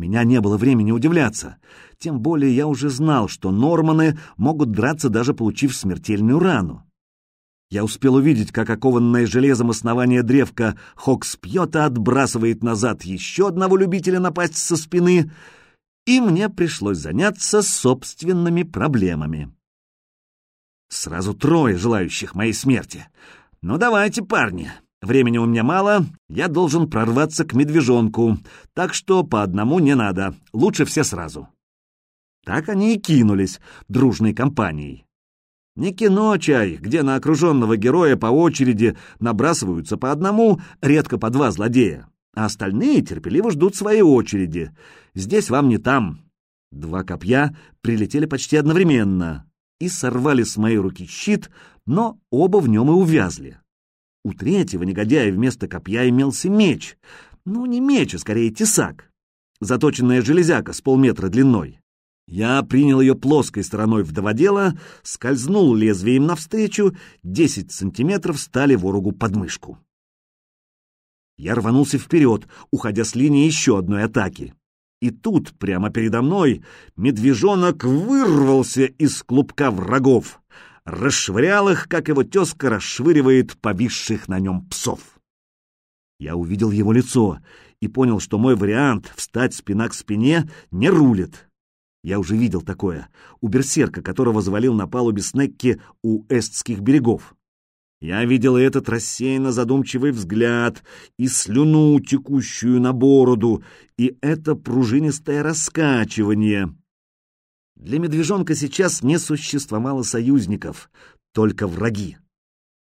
меня не было времени удивляться. Тем более я уже знал, что норманы могут драться, даже получив смертельную рану. Я успел увидеть, как окованное железом основание древка Хокс пьета отбрасывает назад еще одного любителя напасть со спины, и мне пришлось заняться собственными проблемами. Сразу трое желающих моей смерти. Ну давайте, парни, времени у меня мало, я должен прорваться к медвежонку, так что по одному не надо, лучше все сразу. Так они и кинулись дружной компанией. Не кино чай, где на окруженного героя по очереди набрасываются по одному, редко по два злодея, а остальные терпеливо ждут своей очереди. Здесь вам не там. Два копья прилетели почти одновременно и сорвали с моей руки щит, но оба в нем и увязли. У третьего негодяя вместо копья имелся меч. Ну, не меч, а скорее тесак. Заточенная железяка с полметра длиной. Я принял ее плоской стороной вдоводела, скользнул лезвием навстречу, десять сантиметров стали ворогу под мышку. Я рванулся вперед, уходя с линии еще одной атаки. И тут, прямо передо мной, медвежонок вырвался из клубка врагов, расшвырял их, как его тезка расшвыривает повисших на нем псов. Я увидел его лицо и понял, что мой вариант «встать спина к спине» не рулит. Я уже видел такое, у берсерка, которого завалил на палубе Снекки у эстских берегов. Я видел этот рассеянно задумчивый взгляд, и слюну, текущую на бороду, и это пружинистое раскачивание. Для медвежонка сейчас не существовало союзников, только враги.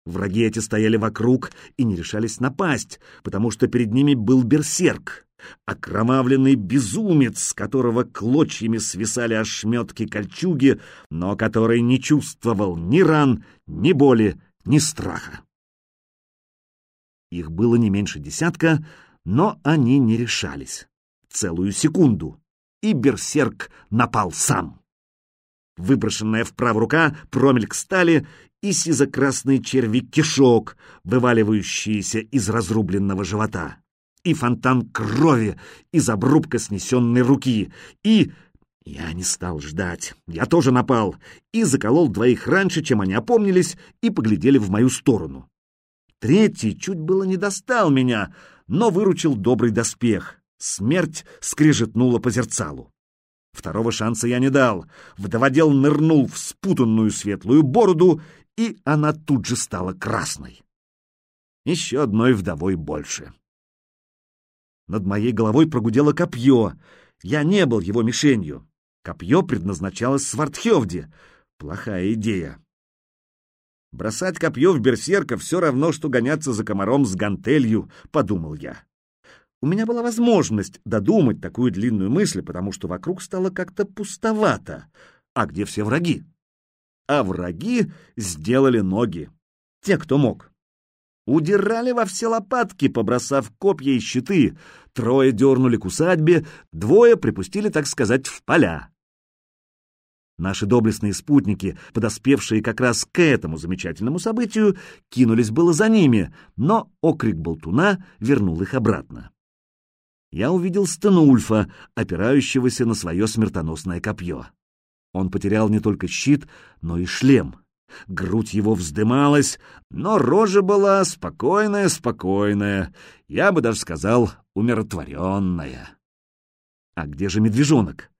Враги эти стояли вокруг и не решались напасть, потому что перед ними был берсерк окровавленный безумец, с которого клочьями свисали ошметки кольчуги, но который не чувствовал ни ран, ни боли, ни страха. Их было не меньше десятка, но они не решались. Целую секунду. И берсерк напал сам. Выброшенная вправо рука, промельк стали и сизо-красный черви-кишок, вываливающиеся из разрубленного живота и фонтан крови из обрубка снесенной руки, и... Я не стал ждать. Я тоже напал и заколол двоих раньше, чем они опомнились и поглядели в мою сторону. Третий чуть было не достал меня, но выручил добрый доспех. Смерть скрежетнула по зерцалу. Второго шанса я не дал. Вдоводел нырнул в спутанную светлую бороду, и она тут же стала красной. Еще одной вдовой больше. Над моей головой прогудело копье. Я не был его мишенью. Копье предназначалось Свартхевде. Плохая идея. Бросать копье в берсерка все равно, что гоняться за комаром с гантелью, подумал я. У меня была возможность додумать такую длинную мысль, потому что вокруг стало как-то пустовато. А где все враги? А враги сделали ноги. Те, кто мог. Удирали во все лопатки, побросав копья и щиты. Трое дернули к усадьбе, двое припустили, так сказать, в поля. Наши доблестные спутники, подоспевшие как раз к этому замечательному событию, кинулись было за ними, но окрик болтуна вернул их обратно. Я увидел Стенульфа, опирающегося на свое смертоносное копье. Он потерял не только щит, но и шлем. Грудь его вздымалась, но рожа была спокойная-спокойная, я бы даже сказал, умиротворенная. А где же медвежонок?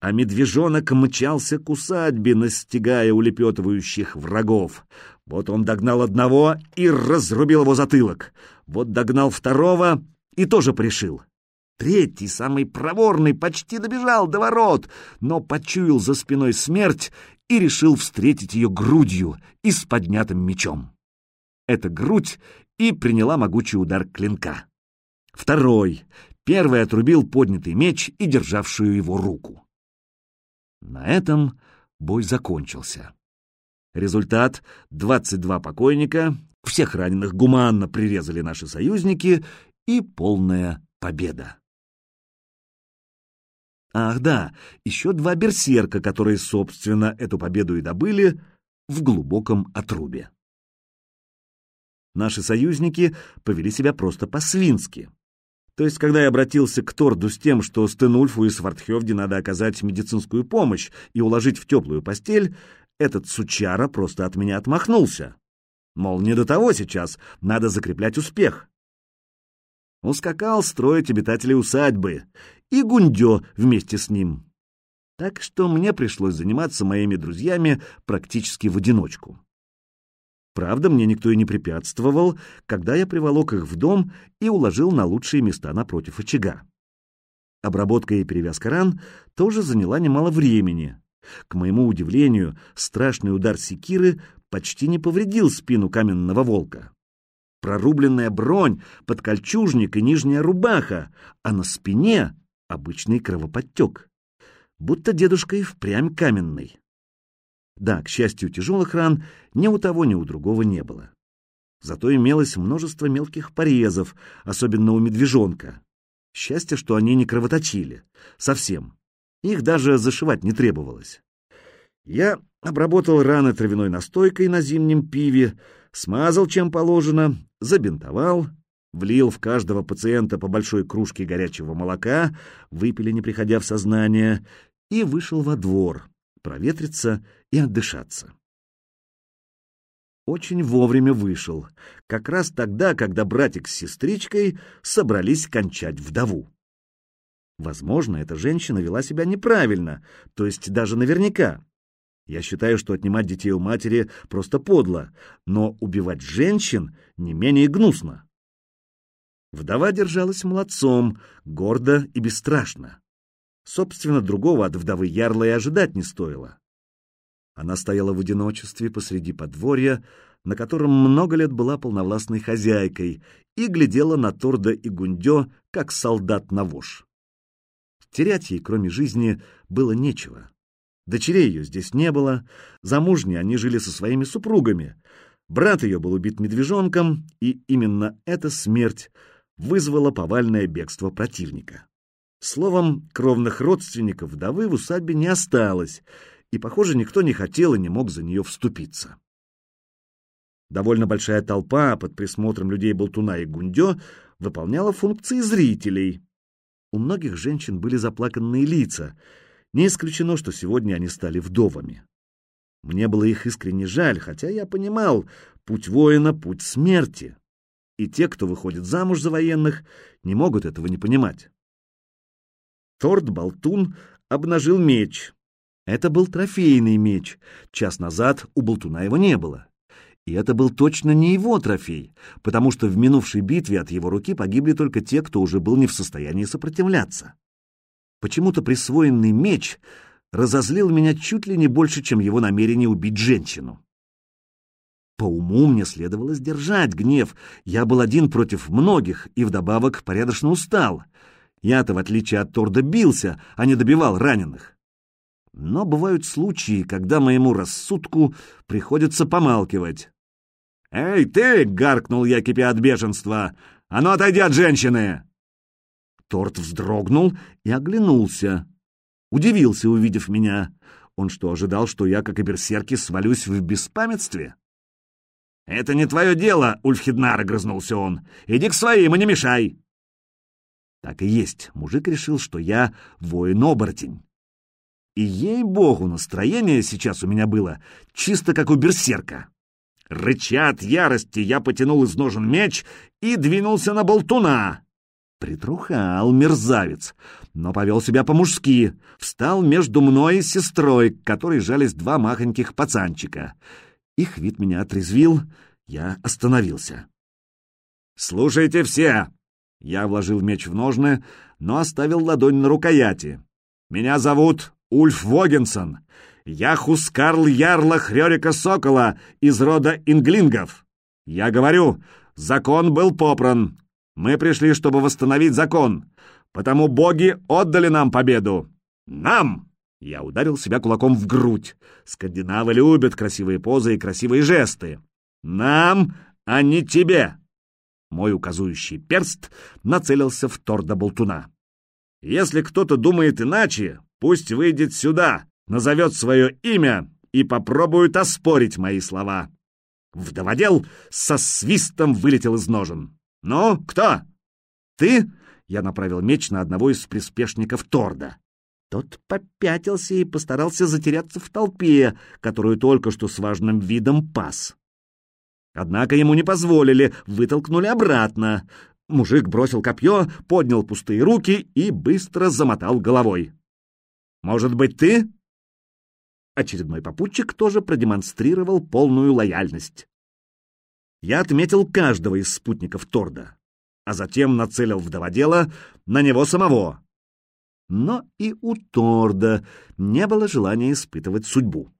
А медвежонок мчался к усадьбе, настигая улепетывающих врагов. Вот он догнал одного и разрубил его затылок. Вот догнал второго и тоже пришил. Третий, самый проворный, почти добежал до ворот, но почуял за спиной смерть и решил встретить ее грудью и с поднятым мечом. Эта грудь и приняла могучий удар клинка. Второй. Первый отрубил поднятый меч и державшую его руку. На этом бой закончился. Результат — 22 покойника, всех раненых гуманно прирезали наши союзники и полная победа. Ах да, еще два берсерка, которые, собственно, эту победу и добыли в глубоком отрубе. Наши союзники повели себя просто по-свински. То есть, когда я обратился к Торду с тем, что Стенульфу и Свартхевде надо оказать медицинскую помощь и уложить в теплую постель, этот сучара просто от меня отмахнулся. Мол, не до того сейчас, надо закреплять успех. Ускакал строить обитателей усадьбы, и Гундё вместе с ним. Так что мне пришлось заниматься моими друзьями практически в одиночку. Правда, мне никто и не препятствовал, когда я приволок их в дом и уложил на лучшие места напротив очага. Обработка и перевязка ран тоже заняла немало времени. К моему удивлению, страшный удар секиры почти не повредил спину каменного волка. Прорубленная бронь, подкольчужник и нижняя рубаха, а на спине обычный кровоподтек. Будто дедушка и впрямь каменный. Да, к счастью, тяжелых ран ни у того, ни у другого не было. Зато имелось множество мелких порезов, особенно у медвежонка. Счастье, что они не кровоточили. Совсем. Их даже зашивать не требовалось. Я обработал раны травяной настойкой на зимнем пиве, смазал чем положено, забинтовал, влил в каждого пациента по большой кружке горячего молока, выпили, не приходя в сознание, и вышел во двор, проветриться и отдышаться. Очень вовремя вышел, как раз тогда, когда братик с сестричкой собрались кончать вдову. Возможно, эта женщина вела себя неправильно, то есть даже наверняка. Я считаю, что отнимать детей у матери просто подло, но убивать женщин не менее гнусно. Вдова держалась молодцом, гордо и бесстрашно. Собственно, другого от вдовы Ярла и ожидать не стоило. Она стояла в одиночестве посреди подворья, на котором много лет была полновластной хозяйкой, и глядела на Торда и Гундё, как солдат на вож. Терять ей, кроме жизни, было нечего. Дочерей ее здесь не было, замужние они жили со своими супругами. Брат ее был убит медвежонком, и именно эта смерть вызвала повальное бегство противника. Словом, кровных родственников вдовы в усадьбе не осталось, и, похоже, никто не хотел и не мог за нее вступиться. Довольно большая толпа под присмотром людей Болтуна и Гундё выполняла функции зрителей. У многих женщин были заплаканные лица. Не исключено, что сегодня они стали вдовами. Мне было их искренне жаль, хотя я понимал, путь воина — путь смерти. И те, кто выходит замуж за военных, не могут этого не понимать. Торт Болтун обнажил меч. Это был трофейный меч. Час назад у Болтуна его не было. И это был точно не его трофей, потому что в минувшей битве от его руки погибли только те, кто уже был не в состоянии сопротивляться. Почему-то присвоенный меч разозлил меня чуть ли не больше, чем его намерение убить женщину. По уму мне следовало сдержать гнев. Я был один против многих и вдобавок порядочно устал — я-то, в отличие от Торда, бился, а не добивал раненых. Но бывают случаи, когда моему рассудку приходится помалкивать. «Эй, ты!» — гаркнул я, кипя от бешенства. «А ну, отойди от женщины!» Торт вздрогнул и оглянулся. Удивился, увидев меня. Он что, ожидал, что я, как и берсерки, свалюсь в беспамятстве? «Это не твое дело!» — Ульфхиднар огрызнулся он. «Иди к своим и не мешай!» Так и есть, мужик решил, что я воин-оборотень. И ей-богу, настроение сейчас у меня было чисто как у берсерка. Рыча от ярости, я потянул из ножен меч и двинулся на болтуна. Притрухал мерзавец, но повел себя по-мужски, встал между мной и сестрой, к которой жались два махоньких пацанчика. Их вид меня отрезвил, я остановился. «Слушайте все!» Я вложил меч в ножны, но оставил ладонь на рукояти. «Меня зовут Ульф Вогенсон. Я Хускарл Ярла Хрёрика Сокола из рода инглингов. Я говорю, закон был попран. Мы пришли, чтобы восстановить закон, потому боги отдали нам победу. Нам!» Я ударил себя кулаком в грудь. Скандинавы любят красивые позы и красивые жесты. «Нам, а не тебе!» Мой указующий перст нацелился в торда болтуна. «Если кто-то думает иначе, пусть выйдет сюда, назовет свое имя и попробует оспорить мои слова». Вдоводел со свистом вылетел из ножен. «Ну, кто?» «Ты?» Я направил меч на одного из приспешников Торда. Тот попятился и постарался затеряться в толпе, которую только что с важным видом пас. Однако ему не позволили, вытолкнули обратно. Мужик бросил копье, поднял пустые руки и быстро замотал головой. «Может быть, ты?» Очередной попутчик тоже продемонстрировал полную лояльность. Я отметил каждого из спутников Торда, а затем нацелил вдоводела на него самого. Но и у Торда не было желания испытывать судьбу.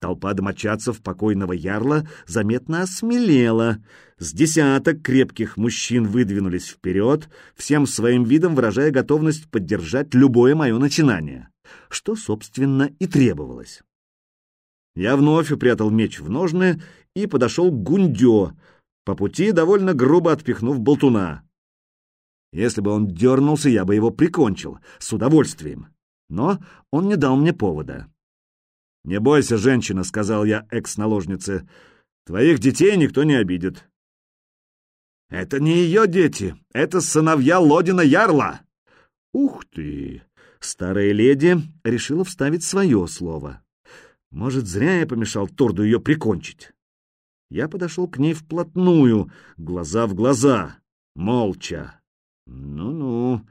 Толпа домочадцев покойного ярла заметно осмелела. С десяток крепких мужчин выдвинулись вперед, всем своим видом выражая готовность поддержать любое мое начинание что, собственно, и требовалось. Я вновь упрятал меч в ножны и подошел к Гундё, по пути довольно грубо отпихнув болтуна. Если бы он дернулся, я бы его прикончил, с удовольствием. Но он не дал мне повода. «Не бойся, женщина», — сказал я экс-наложнице, — «твоих детей никто не обидит». «Это не ее дети, это сыновья Лодина Ярла!» «Ух ты! Старая леди решила вставить свое слово. Может, зря я помешал Торду ее прикончить. Я подошел к ней вплотную, глаза в глаза, молча. Ну-ну,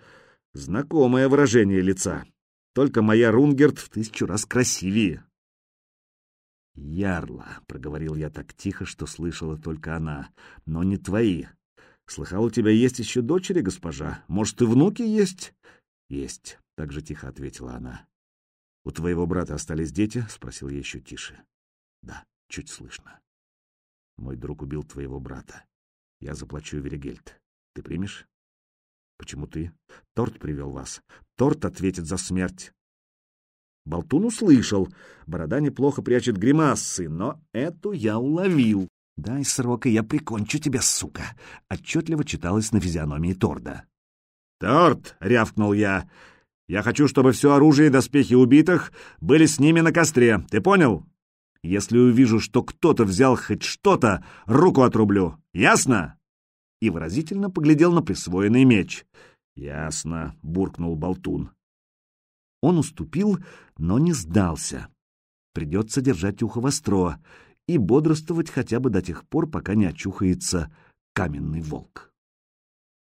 знакомое выражение лица. Только моя Рунгерт в тысячу раз красивее. «Ярла», — проговорил я так тихо, что слышала только она, — «но не твои. Слыхал, у тебя есть еще дочери, госпожа? Может, и внуки есть?» «Есть. — так же тихо ответила она. «У твоего брата остались дети?» — спросил я еще тише. «Да, чуть слышно. Мой друг убил твоего брата. Я заплачу Веригельд. Ты примешь?» «Почему ты? Торт привел вас. Торт ответит за смерть». Болтун услышал. Борода неплохо прячет гримасы, но эту я уловил. «Дай срок, и я прикончу тебя, сука!» — отчетливо читалось на физиономии Торда. «Торт!» — рявкнул я. Я хочу, чтобы все оружие и доспехи убитых были с ними на костре. Ты понял? Если увижу, что кто-то взял хоть что-то, руку отрублю. Ясно?» И выразительно поглядел на присвоенный меч. «Ясно», — буркнул Болтун. Он уступил, но не сдался. Придется держать ухо востро и бодрствовать хотя бы до тех пор, пока не очухается каменный волк.